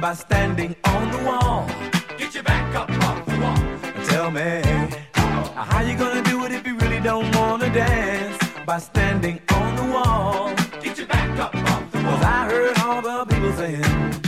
by standing on the wall. Get your back up off the wall. Tell me, how you gonna do it if you really don't wanna dance? By standing on the wall. Get your back up off the wall. Cause I heard all the people saying,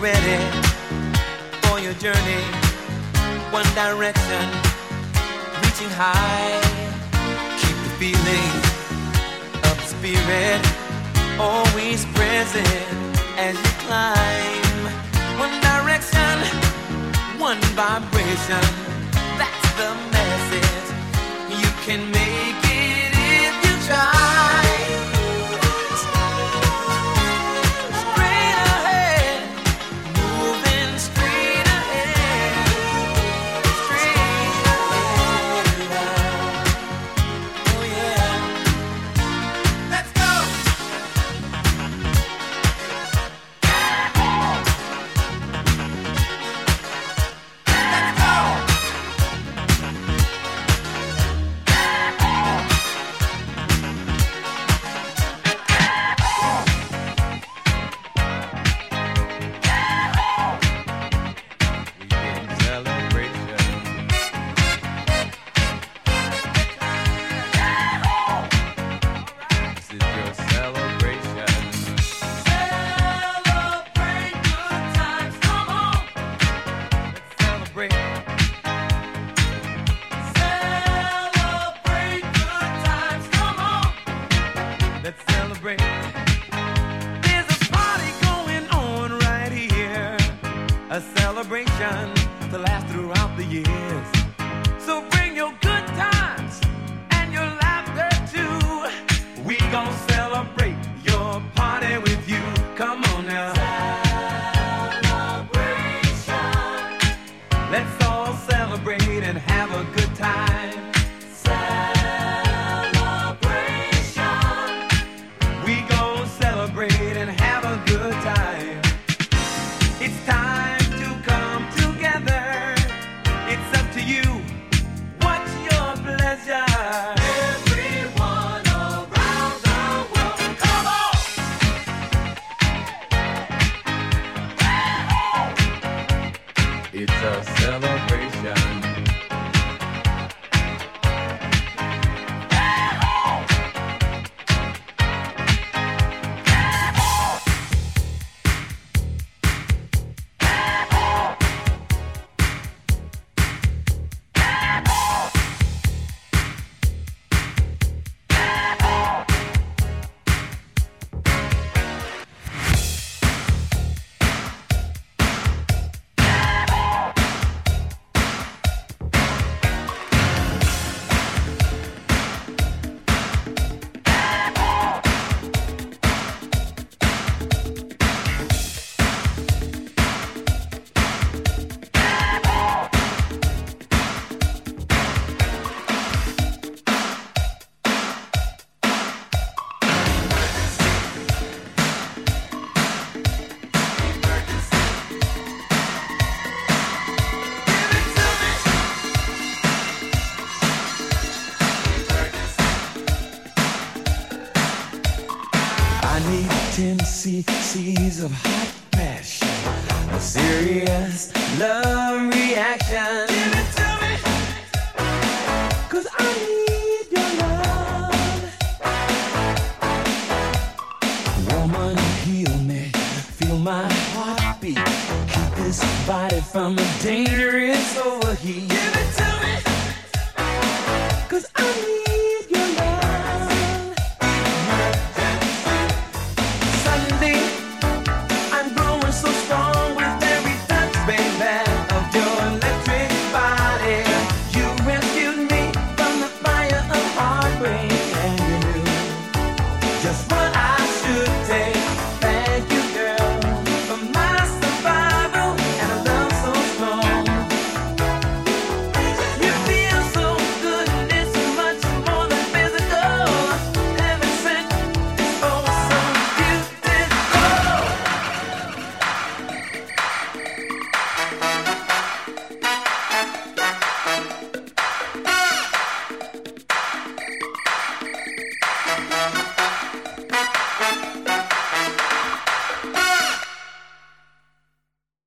Ready for your journey. One direction, reaching high. Keep the feeling of the spirit always present as you climb. One direction, one vibration. That's the message. You can make throughout of hot passion, a serious love reaction. Give it to me, cause I need your love. Woman, heal me, feel my heartbeat. Keep this body from a dangerous overheat.